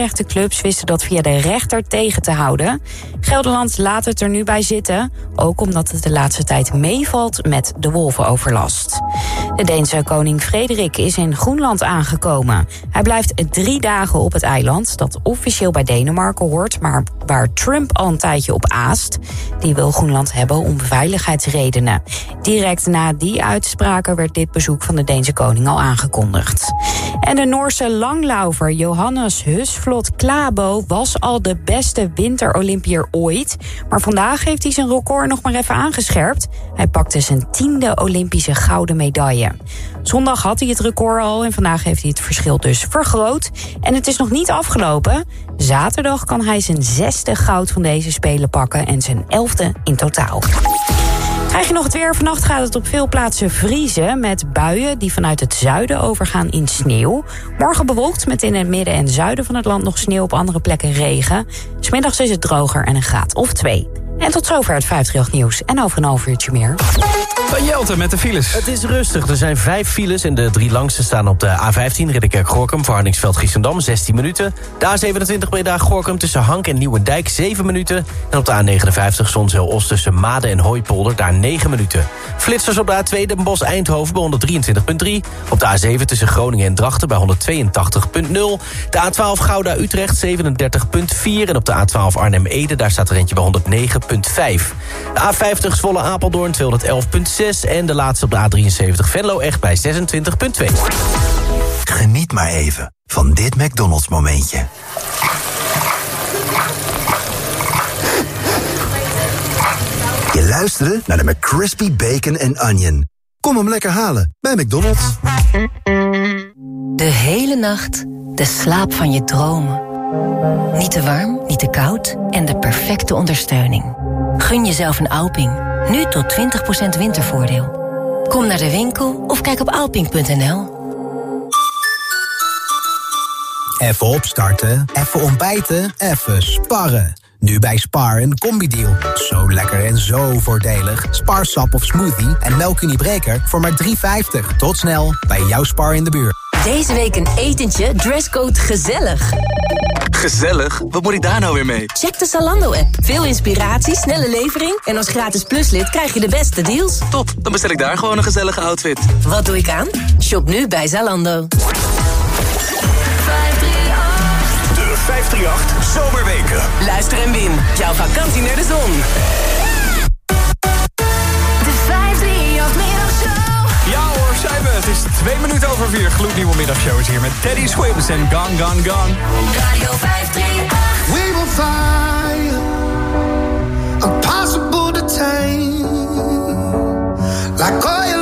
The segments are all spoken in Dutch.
mensenrechtenclubs wisten dat via de rechter tegen te houden. Gelderland laat het er nu bij zitten, ook omdat het de laatste tijd meevalt met de wolvenoverlast. De Deense koning Frederik is in Groenland aangekomen. Hij blijft drie dagen op het eiland, dat officieel bij Denemarken hoort, maar waar Trump al een tijdje op aast. Die wil Groenland hebben om veiligheidsredenen. Direct na die uitspraken werd dit bezoek van de Deense koning al aangekondigd. En de Noorse langlaufer Johannes Klabo was al de beste winterolympier ooit. Maar vandaag heeft hij zijn record nog maar even aangescherpt. Hij pakte zijn tiende Olympische gouden medaille. Zondag had hij het record al en vandaag heeft hij het verschil dus vergroot. En het is nog niet afgelopen. Zaterdag kan hij zijn zesde goud van deze Spelen pakken en zijn elfde in totaal. Krijg je nog het weer? Vannacht gaat het op veel plaatsen vriezen... met buien die vanuit het zuiden overgaan in sneeuw. Morgen bewolkt met in het midden en zuiden van het land nog sneeuw... op andere plekken regen. Smiddags is het droger en een graad of twee. En tot zover het 538 nieuws. En over een half uurtje meer. Van Jelte met de files. Het is rustig. Er zijn vijf files en de drie langste staan op de A15... Ridderkerk-Gorkum voor Hardingsveld-Giessendam, 16 minuten. De A27 Breda-Gorkum tussen Hank en Nieuwendijk, 7 minuten. En op de A59 Zonzeel-Os tussen Maden en Hooipolder, daar 9 minuten. Flitsers op de A2 Den Bosch-Eindhoven bij 123,3. Op de A7 tussen Groningen en Drachten bij 182,0. De A12 Gouda-Utrecht 37,4. En op de A12 Arnhem-Ede, daar staat er eentje bij 109,5. De A50 Zwolle-Apeldoorn 211,6. En de laatste op de A73 Venlo echt bij 26,2. Geniet maar even van dit McDonald's momentje. Je luisterde naar de McCrispy Bacon and Onion. Kom hem lekker halen bij McDonald's. De hele nacht de slaap van je dromen. Niet te warm, niet te koud en de perfecte ondersteuning. Gun jezelf een Alping. Nu tot 20% wintervoordeel. Kom naar de winkel of kijk op alping.nl. Even opstarten, even ontbijten, even sparren. Nu bij Spar een combi-deal. Zo lekker en zo voordelig. Spar sap of smoothie en melkuniebreker voor maar 3,50. Tot snel bij jouw Spar in de buurt. Deze week een etentje, dresscode gezellig. Gezellig? Wat moet ik daar nou weer mee? Check de Zalando-app. Veel inspiratie, snelle levering... en als gratis pluslid krijg je de beste deals. Top, dan bestel ik daar gewoon een gezellige outfit. Wat doe ik aan? Shop nu bij Zalando. De 538 Zomerweken. Luister en win. Jouw vakantie naar de zon. Twee minuten over vier. Gloednieuwe middagshow is hier met Teddy Swims en Gone Gone Gone. Radio 538. We will find impossible to tame, like oil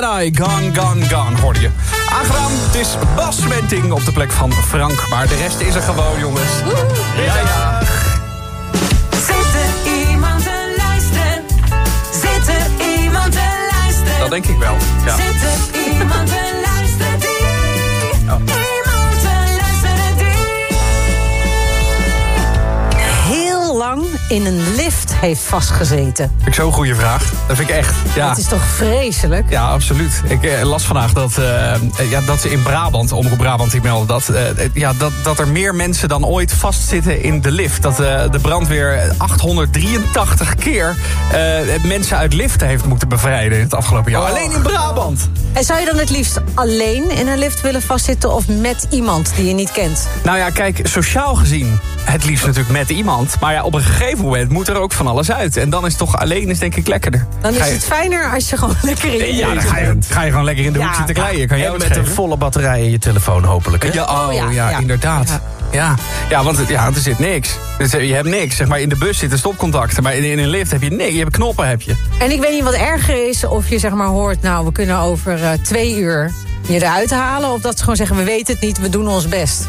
Bones and I, Gone, Gone, Gone, hoorde je. Aangenaam, het is Bas Wenting op de plek van Frank. Maar de rest is er gewoon, jongens. Ja, ja. Zit er iemand te luisteren? Zit er iemand te luisteren? Dat denk ik wel, ja. Zit er iemand te luisteren in een lift heeft vastgezeten. Vind ik zo'n goede vraag. Dat vind ik echt, ja. Dat is toch vreselijk? Ja, absoluut. Ik eh, las vandaag dat, eh, ja, dat ze in Brabant, Omroep Brabant, die melden dat, eh, eh, ja, dat, dat er meer mensen dan ooit vastzitten in de lift. Dat eh, de brandweer 883 keer eh, mensen uit liften heeft moeten bevrijden in het afgelopen jaar. Alleen in Brabant. En zou je dan het liefst alleen in een lift willen vastzitten... of met iemand die je niet kent? Nou ja, kijk, sociaal gezien het liefst natuurlijk met iemand. Maar ja, op een gegeven moment moet er ook van alles uit. En dan is toch alleen is denk ik lekkerder. Dan is je- het fijner als je gewoon lekker in je Ja, dan ga je, ga je gewoon lekker in de hoek zitten kleien. Kan je En ook met een volle batterij in je telefoon hopelijk, hè? Ja, oh, Oh, ja, ja, ja. inderdaad. Ja. Ja. Ja. want ja, er zit niks. Dus eh, je hebt niks. Zeg maar, in de bus zitten stopcontacten. Maar in, in een lift heb je niks. Je hebt knoppen, heb je. En ik weet niet wat erger is of je zeg maar hoort... nou, we kunnen over eh, twee uur je eruit halen... of dat ze gewoon zeggen, we weten het niet, we doen ons best.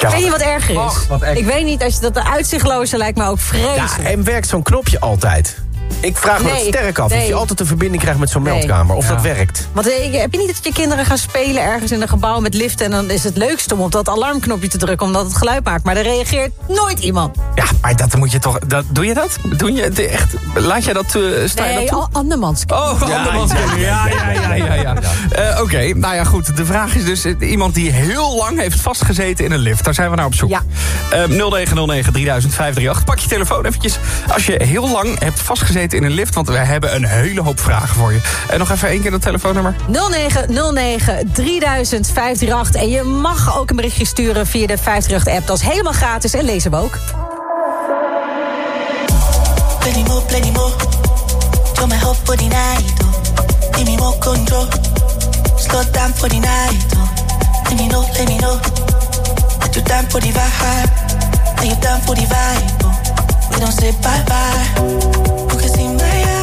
ik weet niet wat erger is. Och, wat. Ik weet niet, als je dat de uitzichtloze lijkt me ook Ja, vreselijk. en werkt zo'n knopje altijd? Ik vraag me Nee, dat sterk af. Of je altijd een verbinding krijgt met zo'n Nee. meldkamer. Of Ja. dat werkt. Want eh, heb je niet dat je kinderen gaan spelen ergens in een gebouw met liften... en dan is het leukst om op dat alarmknopje te drukken omdat het geluid maakt. Maar er reageert nooit iemand. Ja, maar dat moet je toch... Dat, doe je dat? Doe je het echt? Laat jij dat... eh sta je dat Nee, al- andermans. Oh, andermans kinderen. Ja, ja, ja, ja. ja. Eh, Oké, nou ja, goed. De vraag is dus iemand die heel lang heeft vastgezeten in een lift. Daar zijn we naar op zoek. Ja. Eh 0909 300538. Pak je telefoon eventjes. Als je heel lang hebt vastgezeten in een lift... want we hebben een hele hoop vragen voor je. En nog even één keer dat telefoonnummer. 0909 3000 538. En je mag ook een berichtje sturen via de 538-app. Dat is helemaal gratis en lees hem ook. Plenty more, plenty more. Show my hope for the night. Oh. Give me more control. Slow down for the night. Oh. Let me know, let me know. That you down for the vibe. That you down for the vibe. Oh. We don't say bye bye. You can see my eyes.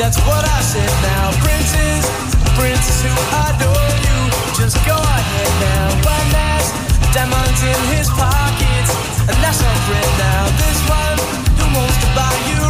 That's what I said now. Princess, princess who adore you. Just go ahead now. One last diamonds in his pockets. And that's not great now. This one who wants to buy you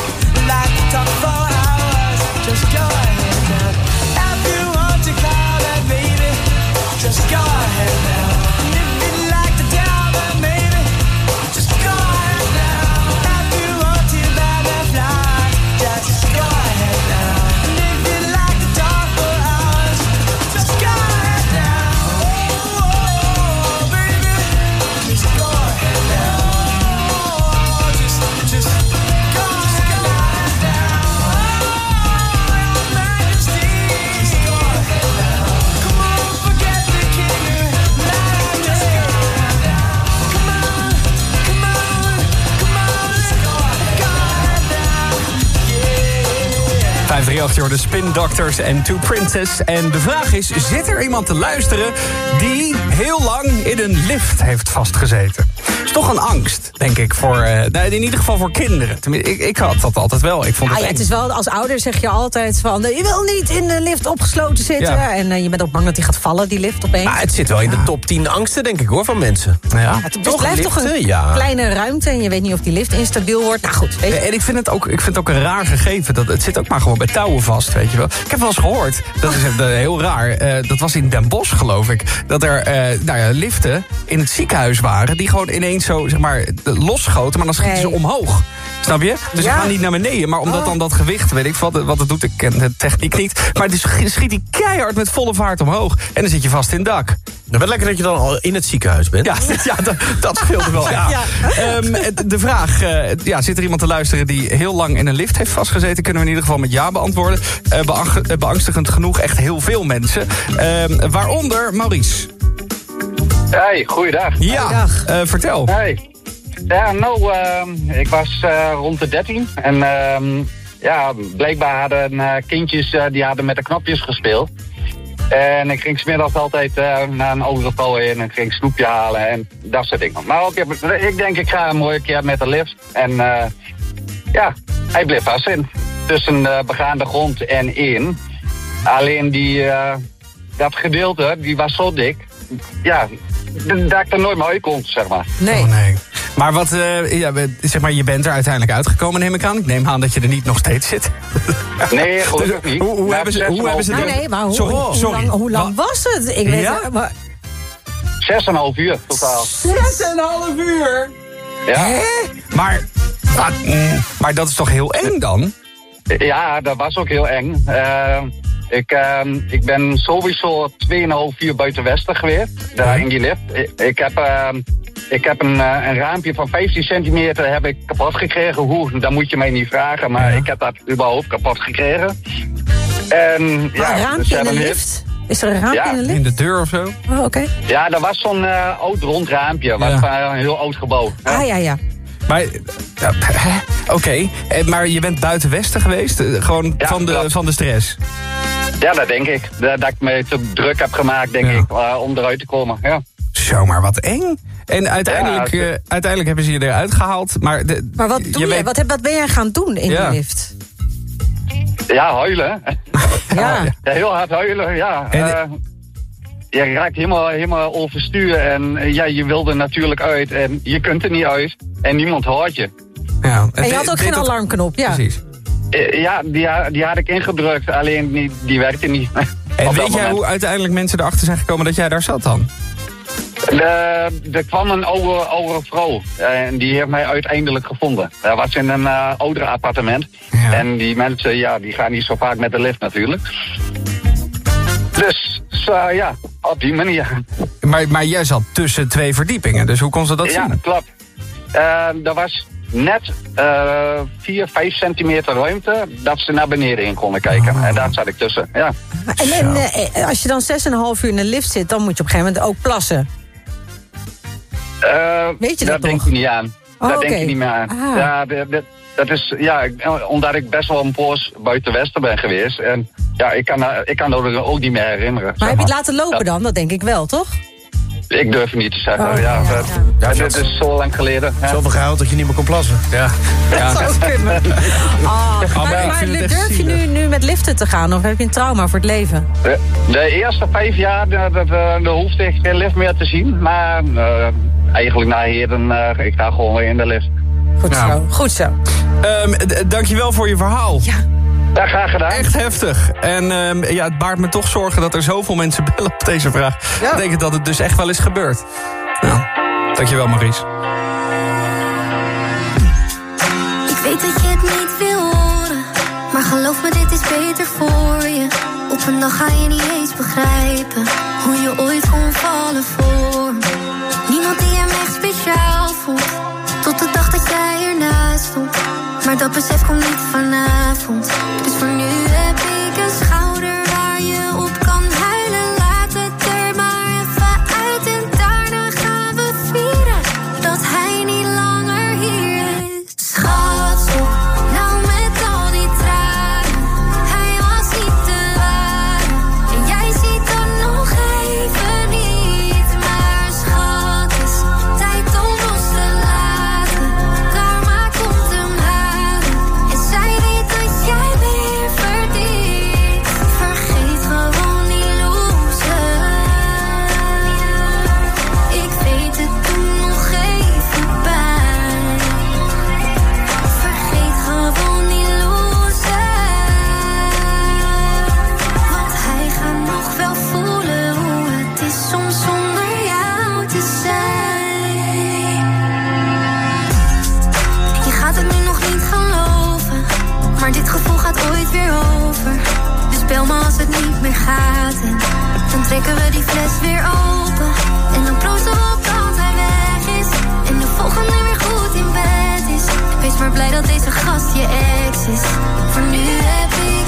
just go ahead now. 538 door de Spin Doctors en Two Princess. En de vraag is, zit er iemand te luisteren... die heel lang in een lift heeft vastgezeten? Is toch een angst, denk ik, voor, eh, nou, in ieder geval voor kinderen. Tenminste, ik, ik had dat altijd wel. Ik vond Ah, het ja, eng. het is wel, als ouder zeg je altijd van... eh, je wil niet in de lift opgesloten zitten. Ja. En eh, je bent ook bang dat die gaat vallen, die lift opeens. Maar het zit wel in de top 10 angsten, denk ik hoor, van mensen. Ja. het het blijft toch een ja. kleine ruimte... en je weet niet of die lift instabiel wordt. Nou goed, weet je. En ik vind het ook, ik vind het ook een raar gegeven. Dat, het zit ook maar gewoon bij touwen vast, weet je wel. Ik heb wel eens gehoord, dat is heel raar. eh, dat was in Den Bosch, geloof ik. Dat er eh, nou ja, liften in het ziekenhuis waren... die gewoon ineens zo, zeg maar, losschoten... maar dan schieten ze omhoog. Snap je? Dus Ja. ze gaan niet naar beneden. Maar omdat Oh. dan dat gewicht, weet ik wat, wat het doet... ik ken de techniek niet. Maar het is- schiet die keihard met volle vaart omhoog. En dan zit je vast in het dak. Nou, wel lekker dat je dan al in het ziekenhuis bent. Ja, ja dat, dat scheelt wel. Ja. Ja. Ehm, de vraag, eh, ja, zit er iemand te luisteren die heel lang in een lift heeft vastgezeten? Kunnen we in ieder geval met ja beantwoorden. Eh, beang- eh, beangstigend genoeg echt heel veel mensen. Ehm, waaronder Maurice. Hey, goeiedag. Ja, eh, vertel. Hey. Ja, nou, ehm, ik was eh, rond de 13 en ehm, ja, blijkbaar hadden eh, kindjes eh, die hadden met de knopjes gespeeld. En ik ging smiddags altijd eh, naar een overval in en ging snoepje halen en dat soort dingen. Maar ook, ik denk ik ga een mooie keer met de lift. En eh, ja, hij bleef vast in. Tussen de begaande grond en in. Alleen die, eh, dat gedeelte, die was zo dik. Ja, dat ik er nooit meer uit kon, zeg maar. Nee. Oh, nee. Maar wat, eh, ja, zeg maar, je bent er uiteindelijk uitgekomen, neem ik aan. Ik neem aan dat je er niet nog steeds zit. Nee, gelukkig niet. Hoe, hebben ze, hoe en hebben ze Nou, nee, maar hoe, Sorry, hoe, sorry. lang, hoe lang Wa- was het? Ik weet Ja? het, maar, Zes en een half uur totaal. Zes en een half uur. Ja. Maar, maar, mm, maar dat is toch heel eng dan? ja, dat was ook heel eng. Eh, Ik, ehm, ik ben sowieso 2,5 uur buiten Westen geweest, daar in die lift. Ik, ik heb, ehm, ik heb een, eh, een raampje van 15 centimeter heb ik kapot gekregen. Hoe, dat moet je mij niet vragen, maar ik heb dat überhaupt kapot gekregen. En, Maar ja, een dus raampje in de lift? Is er een raampje Ja. in de lift? In de deur of zo? Oh, oké. Ja, er was zo'n eh, oud rond raampje, van een heel oud gebouw. Ah, ja, ja. Maar, oké. Eh, Maar je bent buiten Westen geweest? Gewoon Ja, van, de, van de stress? Ja, dat denk ik. Dat, dat ik me te druk heb gemaakt, denk Ja. ik, eh, om eruit te komen. Ja. Zo, maar wat eng. En uiteindelijk, Ja, eh, uiteindelijk hebben ze je eruit gehaald. Maar, de, Maar wat, doe je? weet- Wat, heb, wat ben jij gaan doen in Ja. de lift? Ja, huilen. Ja. Ja, heel hard huilen, ja. En- Eh, je raakt helemaal, helemaal overstuur en ja, je wil er natuurlijk uit en je kunt er niet uit en niemand hoort je. ja, En je had ook geen alarmknop, ja. Precies. Eh, ja, die, die had ik ingedrukt, alleen die, die werkte niet. En weet jij hoe uiteindelijk mensen erachter zijn gekomen dat jij daar zat dan? Eh, er kwam een oude, oude vrouw eh, en die heeft mij uiteindelijk gevonden. Dat was in een oudere appartement. Ja. En die mensen, ja, die gaan niet zo vaak met de lift natuurlijk. Dus, ja, op die manier. Maar, maar jij zat tussen twee verdiepingen, dus hoe kon ze dat ja, zien? klopt. Eh er was net eh 4, 5 centimeter ruimte dat ze naar beneden in konden kijken. Oh. En daar zat ik tussen, ja. En, en eh, als je dan 6,5 uur in de lift zit, dan moet je op een gegeven moment ook plassen. Eh, Weet je daar dat denk nog? je niet aan. Oh, daar denk je niet meer aan. Ah. Ja, dat is, ja, ik- omdat ik best wel een poos buiten Westen ben geweest. En ja, ik kan, daar- ik kan dat ook niet meer herinneren. Maar zeg heb je het laten lopen dan? Dat denk ik wel, toch? Ik durf het niet te zeggen. Oh, ja, ja, dat, ja. ja, dit is zo lang geleden. Ja. Zoveel gehuild dat je niet meer kon plassen. Ja. ja. Zou kunnen. Ah, maar maar durf je nu, nu met liften te gaan? Of heb je een trauma voor het leven? De, de eerste vijf jaar de, de, de, de hoefde ik geen lift meer te zien. Maar eh, eigenlijk na heden, eh, ik ga gewoon weer in de lift. Goed zo, goed zo. Ehm, d- dankjewel voor je verhaal. Ja. Ja, graag gedaan. Echt heftig. En ehm, ja, het baart me toch zorgen dat er zoveel mensen bellen op deze vraag. Dat betekent dat het dus echt wel is gebeurd. Nou, dankjewel Maries. Ik weet dat je het niet wil horen, maar geloof me, dit is beter voor je. Op een dag ga je niet eens begrijpen hoe je ooit kon vallen voor me. Niemand die hem echt speciaal vond, tot de dag dat jij ernaast stond. Maar dat besef komt niet vanavond. Dus voor nu heb ik dit gevoel gaat ooit weer over. Dus bel me als het niet meer gaat. En dan trekken we die fles weer open. En dan proosten we op dat hij weg is. En de volgende weer goed in bed is. Wees maar blij dat deze gast je ex is. Voor nu heb ik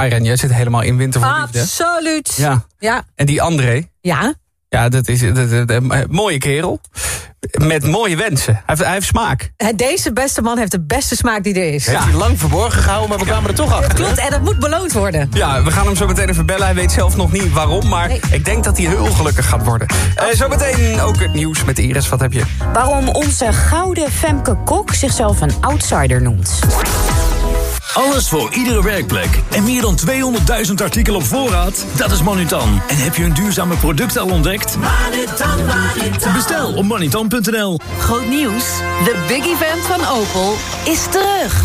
Arjen, jij zit helemaal in winter voor liefde. Absoluut. Ja. Ja. En die André, Ja. ja, dat is een mooie kerel. Met mooie wensen. Hij heeft, hij heeft smaak. Eh, Deze beste man heeft de beste smaak die er is. Heeft hij lang verborgen gehouden, maar we kwamen er toch achter. Klopt, en dat moet beloond worden. Ja, we gaan hem zo meteen even bellen. Hij weet zelf nog niet waarom, maar ik denk dat hij heel gelukkig gaat worden. Eh zometeen ook het nieuws met Iris. Wat heb je? Waarom onze gouden Femke Kok zichzelf een outsider noemt. Alles voor iedere werkplek. En meer dan 200.000 artikelen op voorraad? Dat is Manutan. En heb je een duurzame product al ontdekt? Manutan, Manutan. Bestel op manutan.nl. Groot nieuws. De big event van Opel is terug.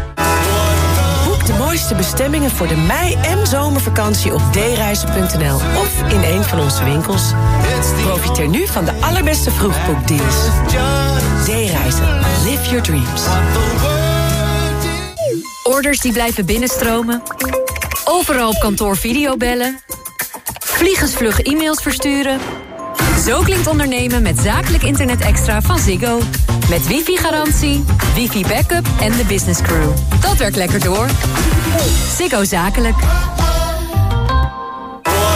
De mooiste bestemmingen voor de mei- en zomervakantie op dereizen.nl of in een van onze winkels. Profiteer nu van de allerbeste vroegboekdeals. D-reizen. Live your dreams. Orders die blijven binnenstromen. Overal op kantoor videobellen. Vliegensvlug e-mails versturen. Zo klinkt ondernemen met zakelijk internet extra van Ziggo. Met wifi-garantie, wifi-backup en de business crew. Dat werkt lekker door. Ziggo Zakelijk.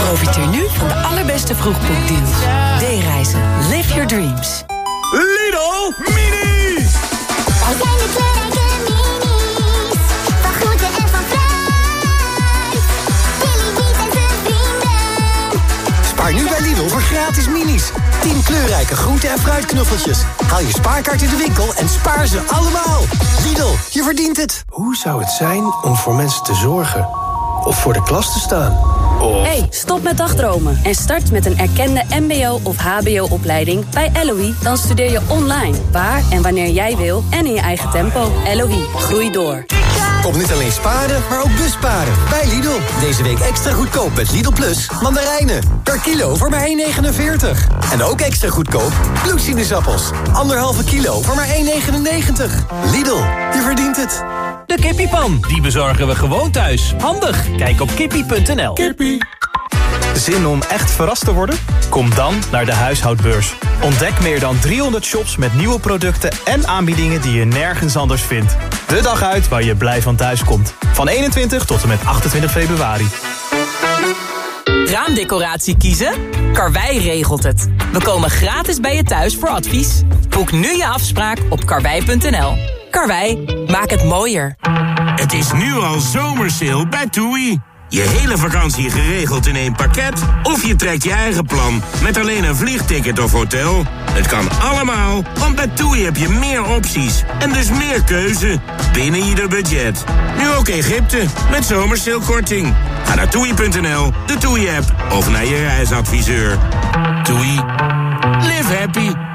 Profiteer nu van de allerbeste vroegboekdeals. D-reizen. Live your dreams. Lidl Mini! Wij zijn de Spaar nu bij Lidl voor gratis minis. 10 kleurrijke groente- en fruitknuffeltjes. Haal je spaarkaart in de winkel en spaar ze allemaal. Lidl, je verdient het. Hoe zou het zijn om voor mensen te zorgen? Of voor de klas te staan? Of... Hey, stop met dagdromen en start met een erkende mbo- of hbo-opleiding bij LOE. Dan studeer je online, waar en wanneer jij wil en in je eigen tempo. LOE, groei door. Kom niet alleen sparen, maar ook busparen. Bij Lidl. Deze week extra goedkoop met Lidl Plus mandarijnen. Per kilo voor maar 1,49. En ook extra goedkoop bloedsinusappels. Anderhalve kilo voor maar 1,99. Lidl, je verdient het. De kippiepan, die bezorgen we gewoon thuis. Handig, kijk op kippie.nl. Kippie. Zin om echt verrast te worden? Kom dan naar de huishoudbeurs. Ontdek meer dan 300 shops met nieuwe producten en aanbiedingen die je nergens anders vindt. De dag uit waar je blij van thuis komt. Van 21 tot en met 28 februari. Raamdecoratie kiezen? Karwei regelt het. We komen gratis bij je thuis voor advies. Boek nu je afspraak op karwei.nl. Karwei, maak het mooier. Het is nu al zomersale bij TUI. Je hele vakantie geregeld in één pakket? Of je trekt je eigen plan met alleen een vliegticket of hotel? Het kan allemaal, want bij TUI heb je meer opties en dus meer keuze binnen ieder budget. Nu ook Egypte met zomersalekorting. Ga naar toei.nl, de TUI-app of naar je reisadviseur. TUI. Live happy.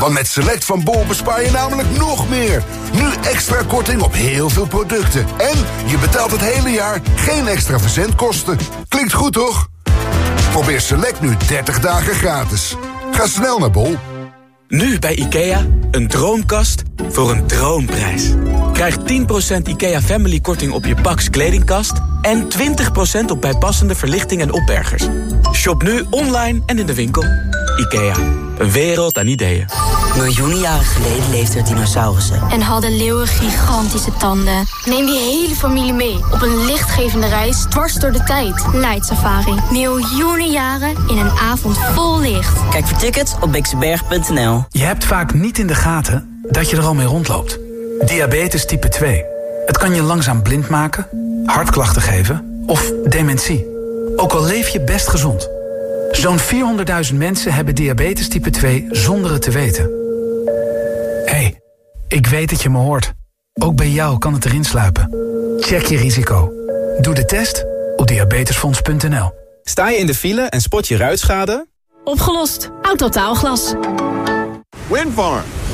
Want met Select van Bol bespaar je namelijk nog meer. Nu extra korting op heel veel producten. En je betaalt het hele jaar geen extra verzendkosten. Klinkt goed, toch? Probeer Select nu 30 dagen gratis. Ga snel naar Bol. Nu bij IKEA, een droomkast voor een droomprijs. Krijg 10% IKEA Family korting op je Pax kledingkast... en 20% op bijpassende verlichting en opbergers. Shop nu online en in de winkel. IKEA, een wereld aan ideeën. Miljoenen jaren geleden leefden er dinosaurussen. En hadden leeuwen gigantische tanden. Neem die hele familie mee op een lichtgevende reis dwars door de tijd. Light Safari. Miljoenen jaren in een avond vol licht. Kijk voor tickets op bixenberg.nl. Je hebt vaak niet in de gaten dat je er al mee rondloopt. Diabetes type 2. Het kan je langzaam blind maken, hartklachten geven of dementie. Ook al leef je best gezond. Zo'n 400.000 mensen hebben diabetes type 2 zonder het te weten. Hé, hey, ik weet dat je me hoort. Ook bij jou kan het erin sluipen. Check je risico. Doe de test op diabetesfonds.nl. Sta je in de file en spot je ruitschade? Opgelost. Autotaalglas. Windfarm.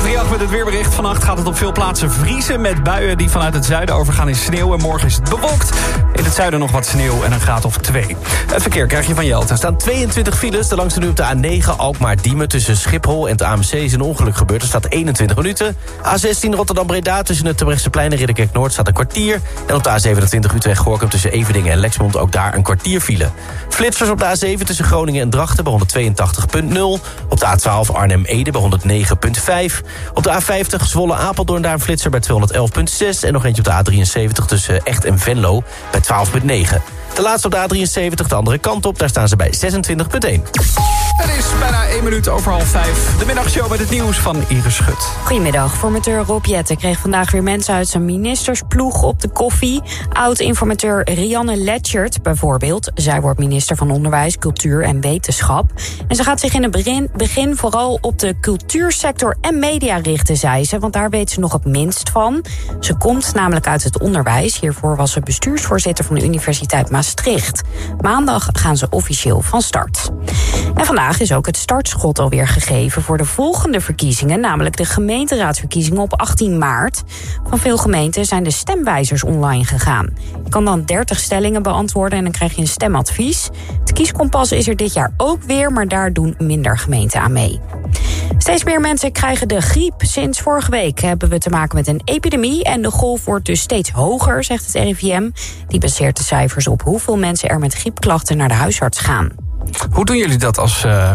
538 met het weerbericht. Vannacht gaat het op veel plaatsen vriezen... met buien die vanuit het zuiden overgaan in sneeuw. En morgen is het bewolkt. In het zuiden nog wat sneeuw en een graad of 2. Het verkeer krijg je van Jelte. Er staan 22 files. De langste nu op de A9 Alkmaar-Diemen. Tussen Schiphol en het AMC is een ongeluk gebeurd. Er staat 21 minuten. A16 Rotterdam-Breda tussen het Terbrechtseplein en Ridderkerk-Noord staat een kwartier. En op de A27 Utrecht-Gorkum tussen Evedingen en Lexmond ook daar een kwartier file. Flitsers op de A7 tussen Groningen en Drachten bij 182.0. Op de A12 Arnhem-Ede bij 109.5. Op de A50 Zwolle-Apeldoorn daar een flitser bij 211.6. En nog eentje op de A73 tussen Echt en Venlo bij 12.9. De laatste op de A73, de andere kant op, daar staan ze bij 26.1. Het is bijna 1 minuut over half 5. De middagshow met het nieuws van Iris Schut. Goedemiddag. Formateur Rob Jetten kreeg vandaag weer mensen uit zijn ministersploeg op de koffie. Oud-informateur Rianne Letchert bijvoorbeeld. Zij wordt minister van Onderwijs, Cultuur en Wetenschap. En ze gaat zich in het begin, begin vooral op de cultuursector en media richten, zei ze. Want daar weet ze nog het minst van. Ze komt namelijk uit het onderwijs. Hiervoor was ze bestuursvoorzitter van de Universiteit Maastricht. Maandag gaan ze officieel van start. En vandaag is ook het startschot alweer gegeven voor de volgende verkiezingen, namelijk de gemeenteraadsverkiezingen op 18 maart. Van veel gemeenten zijn de stemwijzers online gegaan. Je kan dan 30 stellingen beantwoorden en dan krijg je een stemadvies. Het kieskompas is er dit jaar ook weer, maar daar doen minder gemeenten aan mee. Steeds meer mensen krijgen de griep. Sinds vorige week hebben we te maken met een epidemie en de golf wordt dus steeds hoger, zegt het RIVM. Die baseert de cijfers op hoeveel mensen er met griepklachten naar de huisarts gaan. Hoe doen jullie dat als, uh,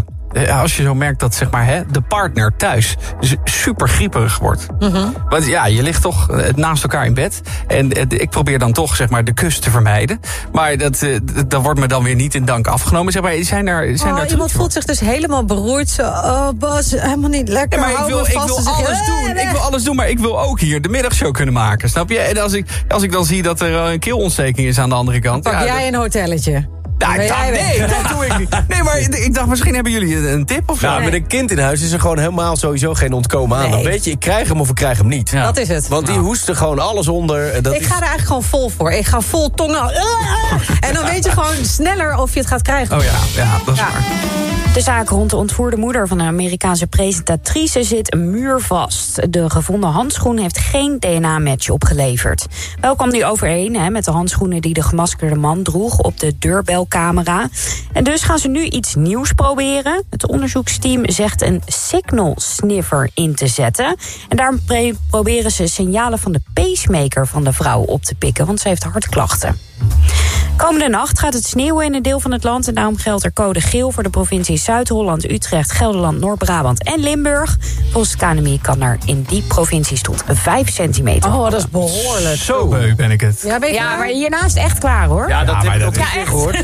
als je zo merkt dat zeg maar, hè, de partner thuis super grieperig wordt? Mhm. Want ja, je ligt toch eh, naast elkaar in bed. En uh, ik probeer dan toch zeg maar, de kus te vermijden. Maar dat, dat wordt me dan weer niet in dank afgenomen. Zeg maar, zijn er, zijn oh, er iemand voelt zich dus helemaal beroerd. Zo, oh Bas, helemaal niet lekker. Ja, maar ik wil, ik wil alles doen. Ik wil alles doen, maar ik wil ook hier de middagshow kunnen maken. Snap je? En als ik, als ik dan zie dat er een keelontsteking is aan de andere kant. Pak ja, jij dat... een hotelletje? Ja, ik dacht, nee, dat doe ik niet. Nee, maar ik dacht, misschien hebben jullie een tip of zo. Nou, met een kind in huis is er gewoon helemaal sowieso geen ontkomen aan. Nee. Dan weet je, ik krijg hem of ik krijg hem niet. Ja. Dat is het. Want die hoesten gewoon alles onder. Dat ik is... ga er eigenlijk gewoon vol voor. Ik ga vol tongen. En dan weet je gewoon sneller of je het gaat krijgen. Oh ja, ja dat is Ja. waar. De zaak rond de ontvoerde moeder van een Amerikaanse presentatrice zit muurvast. De gevonden handschoen heeft geen DNA-match opgeleverd. Wel kwam die overeen hè, met de handschoenen die de gemaskerde man droeg op de deurbelcamera. En dus gaan ze nu iets nieuws proberen. Het onderzoeksteam zegt een signal sniffer in te zetten. En daarom proberen ze signalen van de pacemaker van de vrouw op te pikken, want ze heeft hartklachten. Komende nacht gaat het sneeuwen in een deel van het land... en daarom geldt er code geel voor de provincies Zuid-Holland, Utrecht... Gelderland, Noord-Brabant en Limburg. Volgens het KNMI kan er in die provincies tot 5 centimeter Oh, dat is behoorlijk. Zo beu ben ik het. Ja, ben Ja, maar hiernaast echt klaar, hoor. Ja, dat Ja, heb ik ook is- een keer gehoord.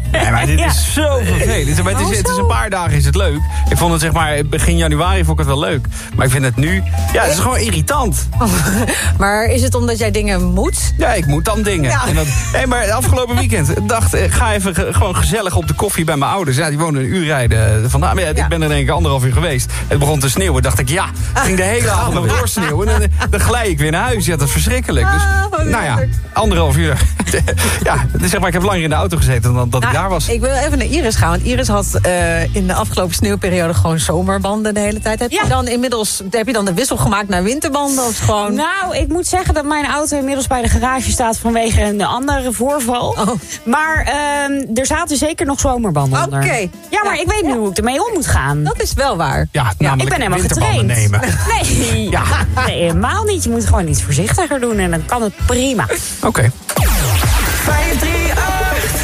Nee, maar dit Ja. is zo vervelend. Maar het, is, het is een paar dagen is het leuk. Ik vond het zeg maar, begin januari vond ik het wel leuk. Maar ik vind het nu, ja, het is gewoon irritant. Maar is het omdat jij dingen moet? Ja, ik moet dan dingen. Ja. En dat, nee, maar het afgelopen weekend dacht ik, ga even ge- gewoon gezellig op de koffie bij mijn ouders. Ja, die wonen een uur rijden vandaan. Ja, ik ben er denk ik anderhalf uur geweest. Het begon te sneeuwen. Dacht ik, ja, ging de hele avond nog doorsneeuwen. En dan, dan glij ik weer naar huis. Ja, dat is verschrikkelijk. Dus, Ah, nou ja, anderhalf uur. ja, dus zeg maar, ik heb langer in de auto gezeten dan dat ik Nou, ik wil even naar Iris gaan. Want Iris had eh, in de afgelopen sneeuwperiode gewoon zomerbanden de hele tijd. Heb je dan inmiddels heb je dan de wissel gemaakt naar winterbanden? Of gewoon... Nou, ik moet zeggen dat mijn auto inmiddels bij de garage staat vanwege een andere voorval. Oh. Maar ehm, er zaten zeker nog zomerbanden onder. Oké. Ja, maar ik weet nu hoe ik ermee om moet gaan. Dat is wel waar. Ja, ik ben helemaal getraind. Nemen. Nee. Nee, helemaal niet. Je moet gewoon iets voorzichtiger doen en dan kan het prima. Oké.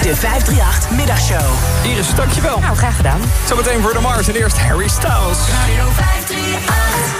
De 538 Middagshow. Iris, dankjewel. Nou, graag gedaan. Zometeen de Mars en eerst Harry Styles. Radio 538.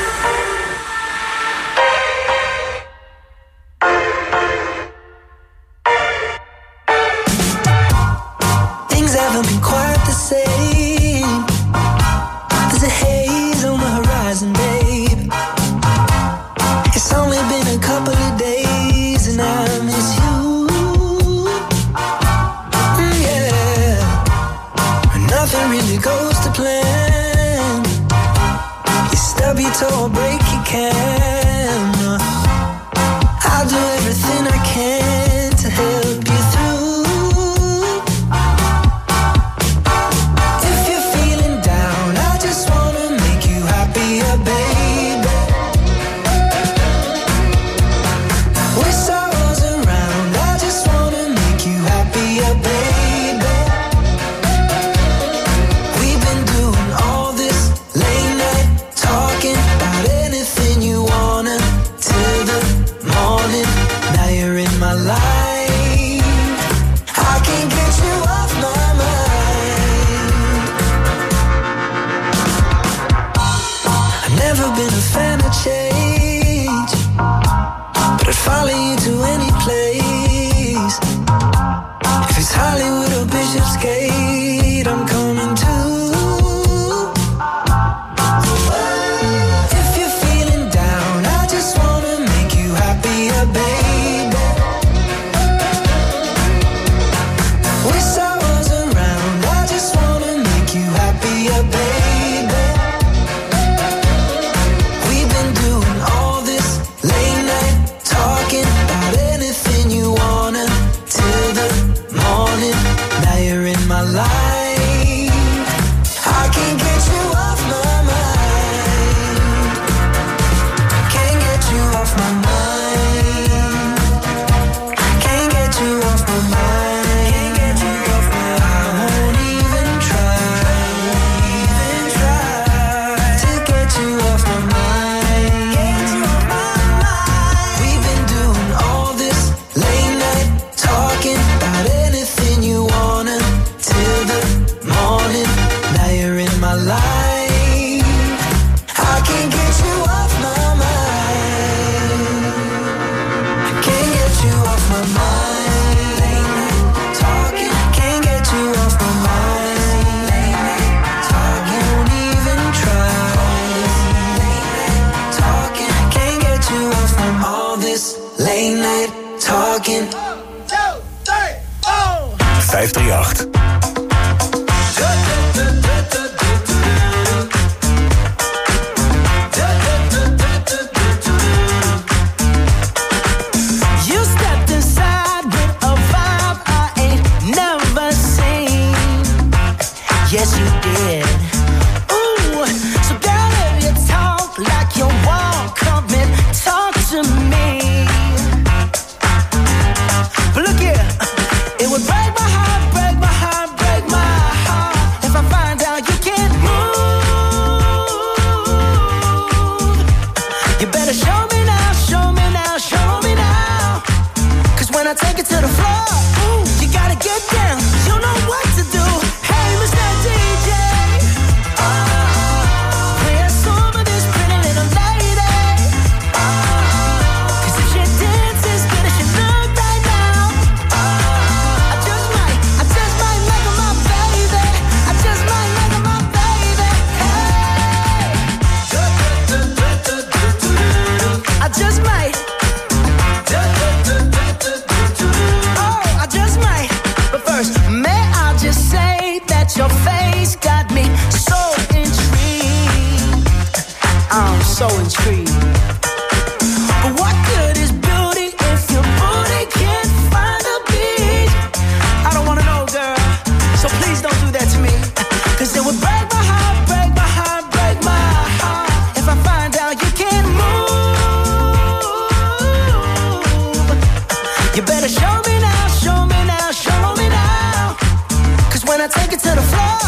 walking. better show me now, show me now, show me now. Cause when I take it to the floor,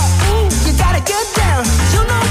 you gotta get down. You know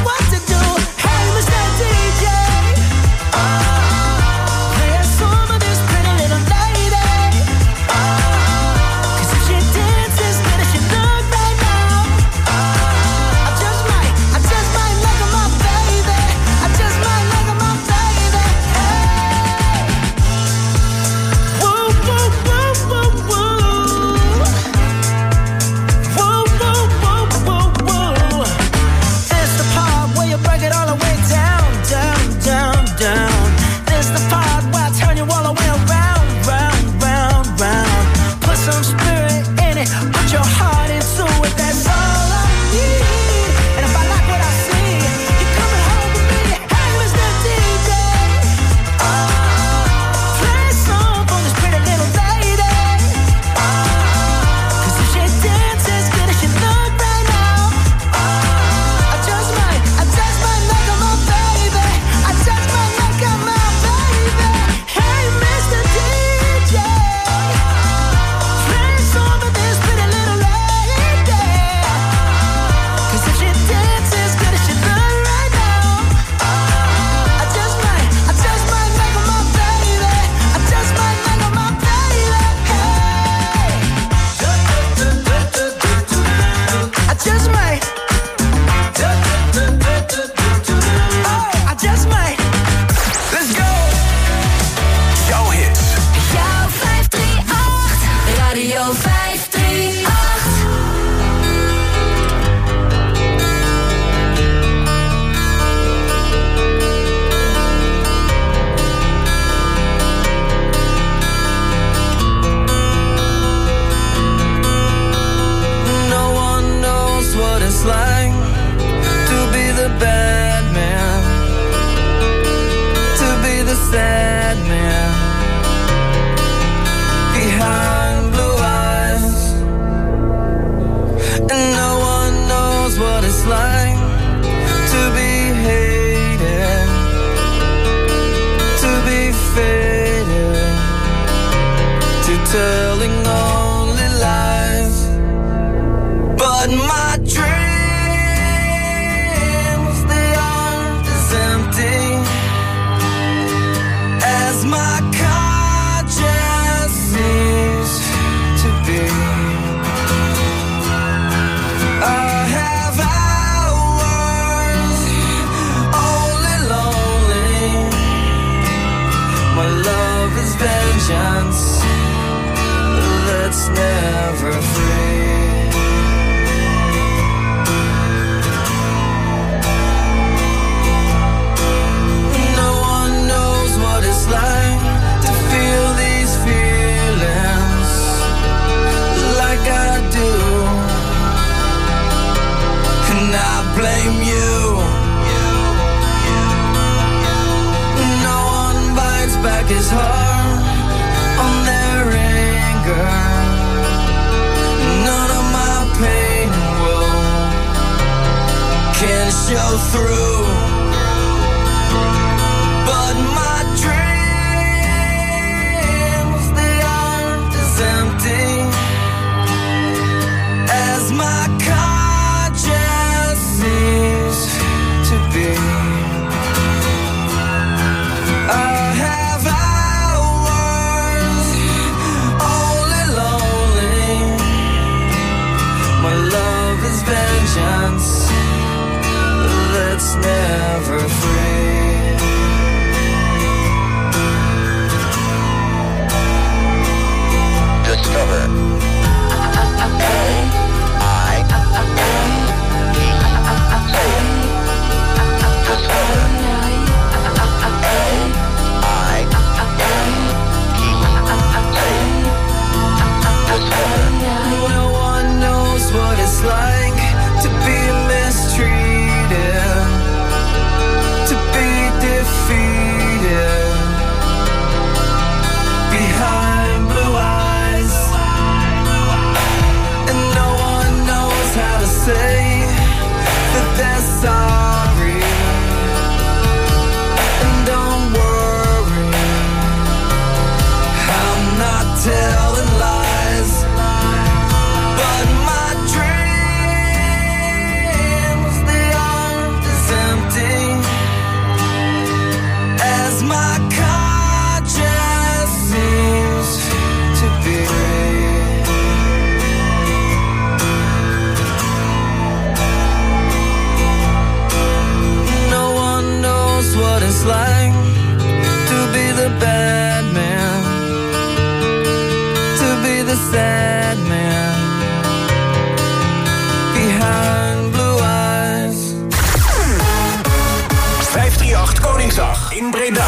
in Breda.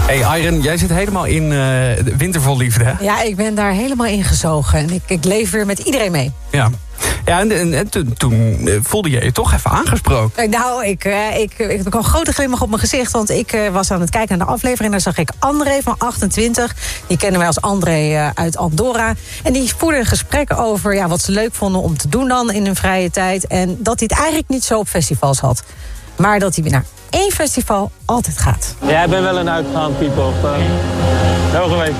Hey Iron, jij zit helemaal in uh, de wintervol liefde, hè? Ja, ik ben daar helemaal ingezogen. En ik, ik leef weer met iedereen mee. Ja. Ja, en, en, en toen, toen eh, voelde je je toch even aangesproken. Eh, Nou, ik, eh, ik, ik heb een grote glimlach op mijn gezicht. Want ik eh, was aan het kijken naar de aflevering. En daar zag ik André van 28. Die kennen wij als André eh, uit Andorra. En die voerde een gesprek over ja, wat ze leuk vonden om te doen dan in hun vrije tijd. En dat hij het eigenlijk niet zo op festivals had. Maar dat hij weer naar één festival altijd gaat. Ja, ik ben wel een uitgaand type. Of, uh, zo geweest.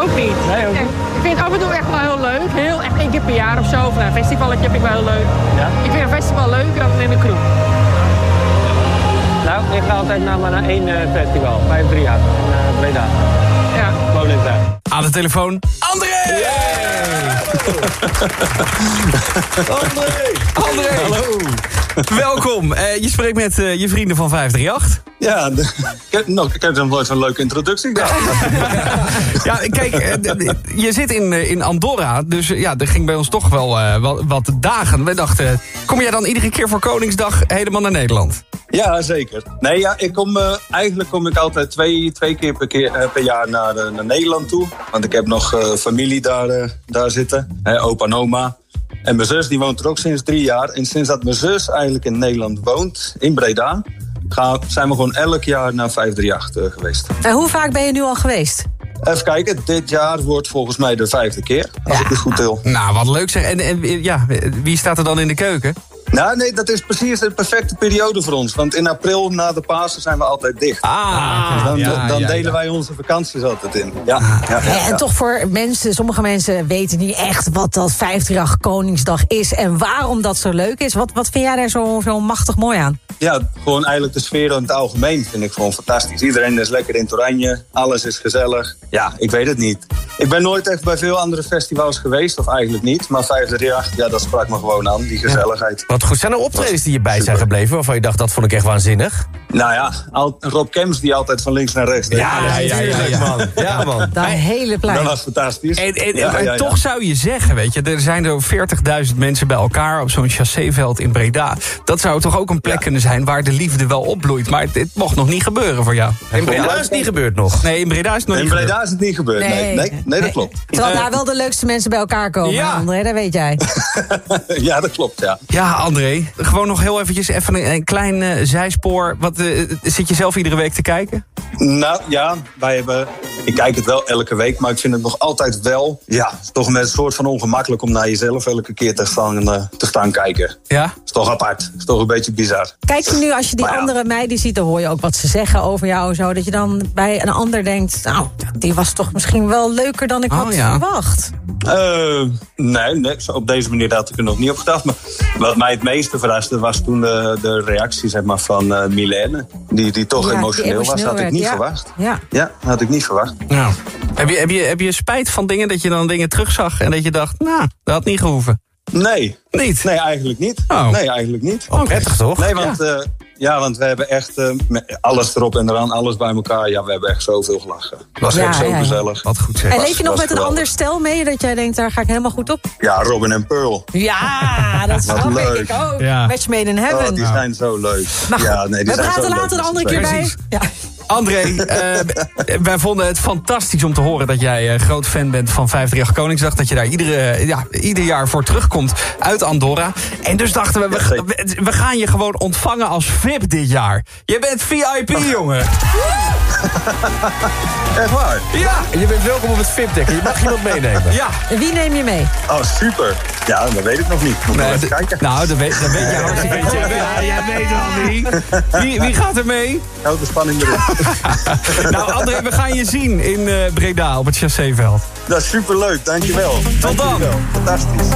Ook niet. Nee, ook niet. Ik vind het af en toe echt wel heel leuk. Heel, echt één keer per jaar of zo. Of een festivalletje heb ik wel heel leuk. Ja? Ik vind een festival leuker dan in de kroeg. Nou, ik ga altijd naar maar naar één uh, festival. Vijf, drie jaar. In uh, Breda. Ja. Woon. Aan de telefoon, André! André! André! Hallo! Welkom. Uh, je spreekt met uh, je vrienden van 538. Ja, de, nou, ik heb dan wel een leuke introductie gedaan. ja, kijk, uh, je zit in, in Andorra, dus ja, er ging bij ons toch wel, wat dagen. We dachten, kom jij dan iedere keer voor Koningsdag helemaal naar Nederland? Ja, zeker. Nee, ja, ik kom, uh, eigenlijk kom ik altijd twee, twee keer per, keer, uh, per jaar naar, naar Nederland toe. Want ik heb nog familie daar, daar zitten, hè, opa en oma. En mijn zus die woont er ook sinds drie jaar. En sinds dat mijn zus eigenlijk in Nederland woont, in Breda... Gaan, zijn we gewoon elk jaar naar 538 geweest. En hoe vaak ben je nu al geweest? Even kijken, dit jaar wordt volgens mij de vijfde keer, als ja. ik het goed til. Nou, wat leuk zeg. En, en ja, wie staat er dan in de keuken? Nou, nee, dat is precies de perfecte periode voor ons. Want in april, na de Pasen, zijn we altijd dicht. Ah, dus dan, ja, dan ja, delen ja. wij onze vakanties altijd in. Ja, ja, En toch voor mensen, sommige mensen weten niet echt wat dat 538 Koningsdag is... en waarom dat zo leuk is. Wat, wat vind jij daar zo, zo machtig mooi aan? Ja, gewoon eigenlijk de sfeer in het algemeen vind ik gewoon fantastisch. Iedereen is lekker in het oranje, alles is gezellig. Ja, ik weet het niet. Ik ben nooit echt bij veel andere festivals geweest, of eigenlijk niet. Maar 538, ja, dat sprak me gewoon aan, die gezelligheid. Wat goed, zijn er optredens die je bij zijn gebleven... waarvan je dacht, dat vond ik echt waanzinnig? Nou ja, Rob Kems die altijd van links naar rechts. Ja, ja, ja, ja, ja. man. Ja, man. Dat hele plein. Dat was fantastisch. En, en, Ja, en ja, ja. toch zou je zeggen, weet je, er zijn er 40.000 mensen bij elkaar op zo'n chasséveld in Breda. Dat zou toch ook een plek kunnen zijn waar de liefde wel opbloeit. Maar dit mocht nog niet gebeuren voor jou. In Breda is het niet gebeurd nog. Nee, in Breda is het nog In niet Breda gebeurd. is het niet gebeurd. Nee, nee, nee, dat klopt. Terwijl daar wel de leukste mensen bij elkaar komen, Ja. André, dat weet jij. ja, dat klopt, ja. Ja, André, gewoon nog heel eventjes even een, een klein eh, zijspoor. Wat, eh, zit je zelf iedere week te kijken? Nou ja, wij hebben. Ik kijk het wel elke week, maar ik vind het nog altijd wel. Ja, toch met een soort van ongemakkelijk om naar jezelf elke keer te staan, eh, te staan kijken. Ja? Is toch apart. Is toch een beetje bizar. Kijk je nu, als je die Maar ja. andere meiden ziet... dan hoor je ook wat ze zeggen over jou en zo. Dat je dan bij een ander denkt... nou, die was toch misschien wel leuker dan ik Oh, had ja. verwacht. Eh, nee, nee, op deze manier had ik er nog niet op gedacht. Maar wat mij het meeste verraste was toen de, de reactie zeg maar, van eh Milene. Die, die toch Ja, die emotioneel, was. Had ik niet ja. verwacht. Ja. Ja, had ik niet verwacht. Nou. Heb, je, heb, je, heb je spijt van dingen dat je dan dingen terugzag en dat je dacht, nou, dat had niet gehoeven? Nee. Niet? Nee, eigenlijk niet. Oh. Nee, eigenlijk niet. Oh, prettig toch? Nee, want, ja. Ja, want we hebben echt eh, alles erop en eraan, alles bij elkaar. Ja, we hebben echt zoveel gelachen. Het was Ja, echt zo ja, ja. gezellig. Wat goed zeg. En leef je nog met een ander stel mee... dat jij denkt, daar ga ik helemaal goed op? Ja, Robin en Pearl. Ja, dat Wat snap leuk. ik ook. Ja. Match made in heaven. Oh, die zijn zo leuk. Maar goed, ja, nee, die we zijn zo praten later een andere keer bij. Ja. André, eh, wij vonden het fantastisch om te horen dat jij eh, groot fan bent van 538 Koningsdag. Dat je daar iedere, ja, ieder jaar voor terugkomt uit Andorra. En dus dachten we, we, we gaan je gewoon ontvangen als VIP dit jaar. Je bent VIP, jongen. Echt waar? Ja, Je bent welkom op het VIP-deck. Je mag iemand meenemen. ja. En wie neem je mee? Oh, super. Ja, dat weet ik nog niet. Moet Nee, even kijken. Nou, dat weet, dat weet hartstikke goed. Ja, jij weet wel wie. wie. Wie gaat er mee? Houd de spanning erin. Nou, André, we gaan je zien in eh, Breda op het chasséveld. dat is super leuk, dankjewel. Tot dan. Dankjewel. Fantastisch.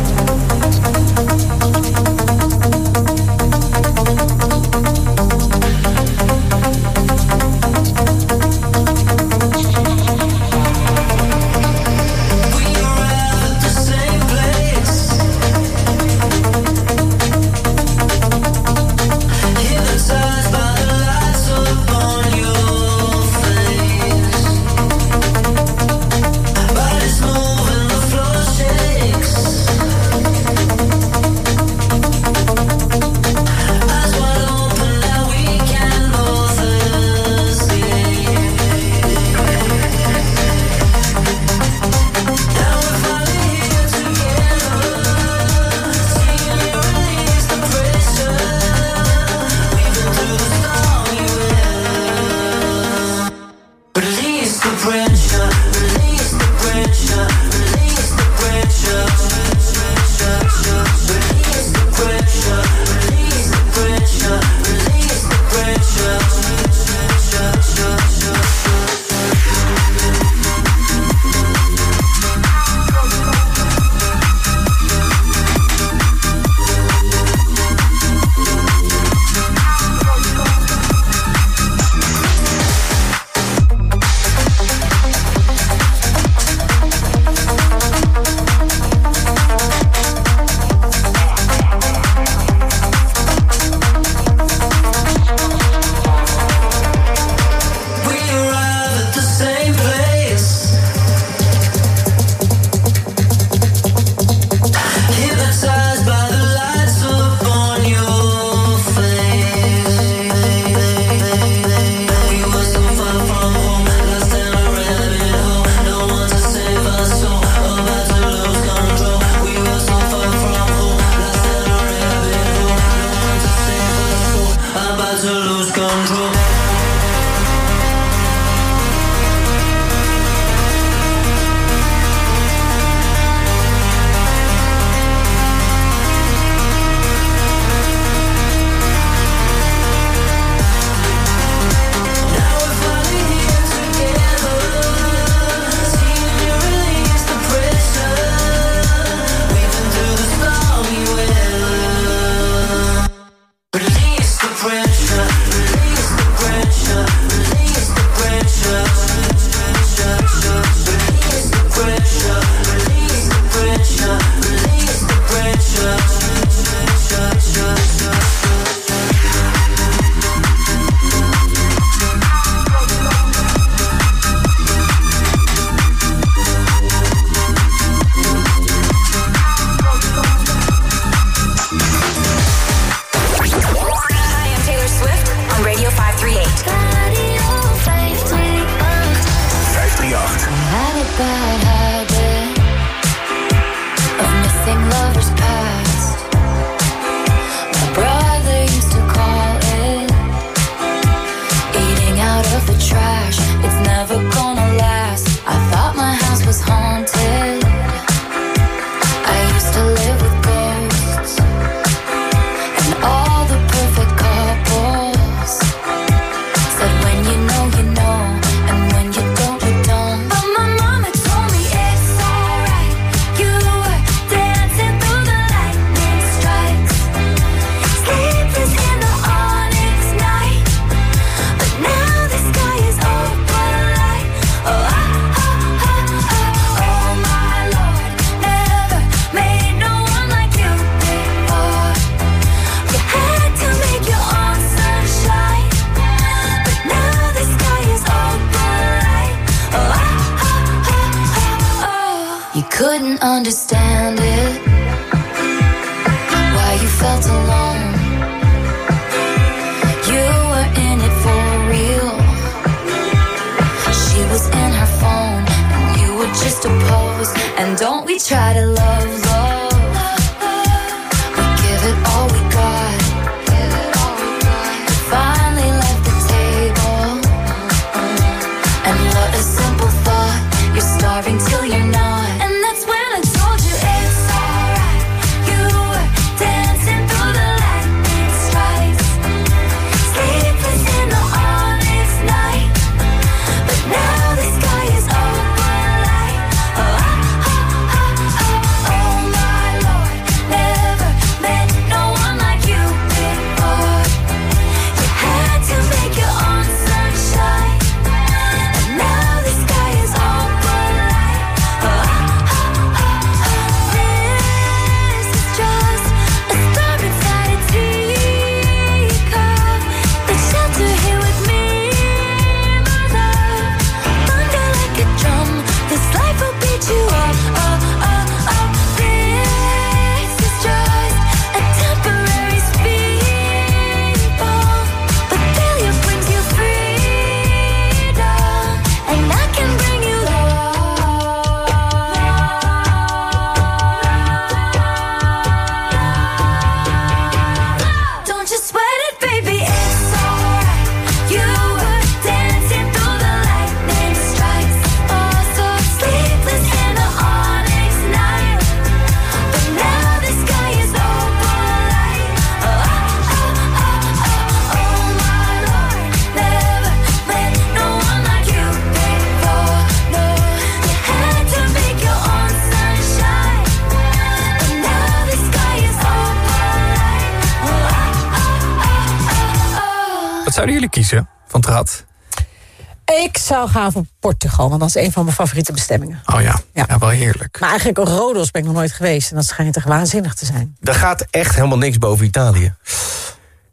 Pauwhaven, Portugal. Want dat is een van mijn favoriete bestemmingen. Oh ja, ja. wel heerlijk. Maar eigenlijk Rodos ben ik nog nooit geweest. En dat schijnt echt waanzinnig te zijn. Er gaat echt helemaal niks boven Italië.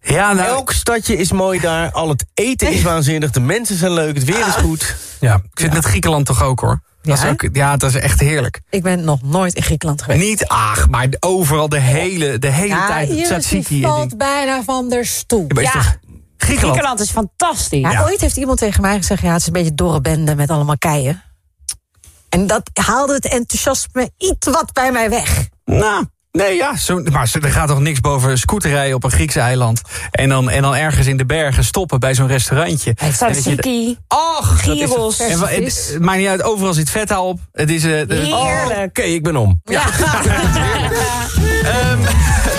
Ja, nou- Elk stadje is mooi daar. Al het eten is waanzinnig. De mensen zijn leuk. Het weer is ah. goed. Ja, ik zit ja. met Griekenland toch ook hoor. Dat ja, is ook, ja, dat is echt heerlijk. Ik ben nog nooit in Griekenland geweest. Niet, ach, maar overal de hele, de hele ja, tijd. Het valt bijna van de stoel. Ja, Griekenland. Is fantastisch. Ja. Ooit heeft iemand tegen mij gezegd: ja, het is een beetje dorre bende met allemaal keien. En dat haalde het enthousiasme iets wat bij mij weg. Nou, Nee, ja, zo, maar er gaat toch niks boven scooterrijden op een Grieks eiland... en dan, en dan ergens in de bergen stoppen bij zo'n restaurantje. Tzatziki, Och, gyros, Het maakt niet uit, overal zit vet op. Het is... Eh, Heerlijk. Oh, oké, ik ben om. Ja. ja.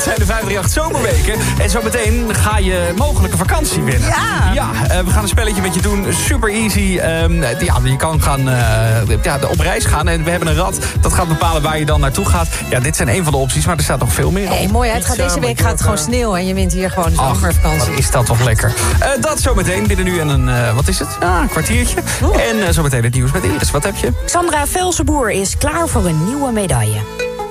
het zijn de 538 zomerweken. En zo meteen ga je mogelijke vakantie winnen. Ja. Ja, eh, we gaan een spelletje met je doen. Super easy. Ehm, ja, je kan gaan, eh, ja, op reis gaan. En we hebben een rad. Dat gaat bepalen waar je dan naartoe gaat. Ja, dit zijn een van de opties, maar er staat nog veel meer op. Hey, mooi, hè? het gaat deze week gaat het gewoon sneeuwen en je wint hier gewoon de Ach, zomervakantie. wat is dat toch lekker. Eh, dat zometeen binnen nu en een, eh, wat is het? Ah, een kwartiertje. En eh, zometeen het nieuws met Iris. Wat heb je? Sandra Velsenboer is klaar voor een nieuwe medaille.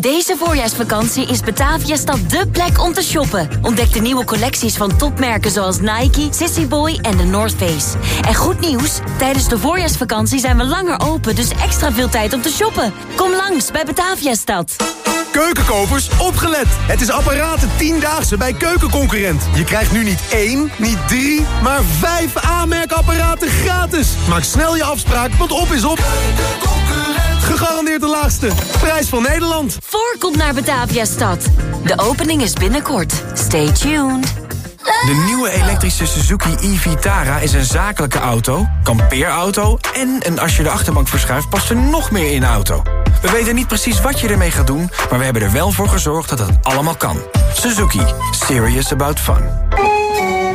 Deze voorjaarsvakantie is Batavia Stad dé plek om te shoppen. Ontdek de nieuwe collecties van topmerken zoals Nike, Sissy Boy en The North Face. En goed nieuws, tijdens de voorjaarsvakantie zijn we langer open, dus extra veel tijd om te shoppen. Kom langs bij Batavia Stad. Keukenkopers, opgelet! Het is apparaten 10-daagse bij Keukenconcurrent. Je krijgt nu niet één, niet drie, maar vijf aanmerkapparaten gratis. Maak snel je afspraak, want op is op. Gegarandeerd de laagste. Prijs van Nederland. Voorkomt naar Batavia Stad. De opening is binnenkort. Stay tuned. De nieuwe elektrische Suzuki e-Vitara is een zakelijke auto, kampeerauto... en een als je de achterbank verschuift past er nog meer in de auto. We weten niet precies wat je ermee gaat doen... maar we hebben er wel voor gezorgd dat het allemaal kan. Suzuki. Serious about fun.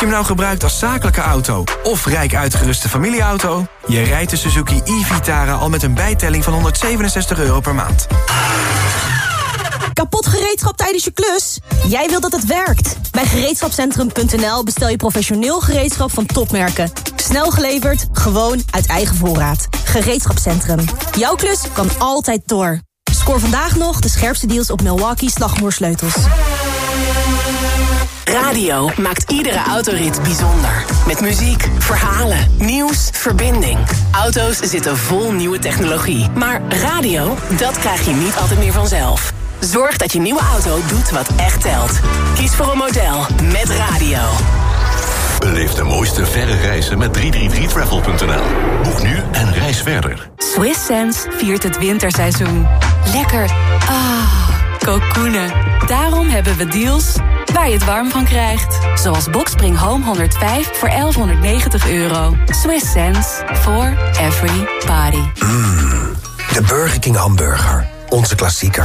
Je hem nou gebruikt als zakelijke auto of rijk uitgeruste familieauto... je rijdt de Suzuki e-Vitara al met een bijtelling van 167 euro per maand. Kapot gereedschap tijdens je klus? Jij wilt dat het werkt. Bij gereedschapcentrum.nl bestel je professioneel gereedschap van topmerken. Snel geleverd, gewoon uit eigen voorraad. Gereedschapcentrum. Jouw klus kan altijd door. Scoor vandaag nog de scherpste deals op Milwaukee slagroersleutels. Radio maakt iedere autorit bijzonder. Met muziek, verhalen, nieuws, verbinding. Auto's zitten vol nieuwe technologie. Maar radio, dat krijg je niet altijd meer vanzelf. Zorg dat je nieuwe auto doet wat echt telt. Kies voor een model met radio. Beleef de mooiste verre reizen met 333travel.nl. Boek nu en reis verder. Swiss Sense viert het winterseizoen. Lekker. Ah, kokoenen. Daarom hebben we deals waar je het warm van krijgt. Zoals Boxspring Home 105 voor 1190 euro. Swiss Sense for every party. De Burger King hamburger. Onze klassieker.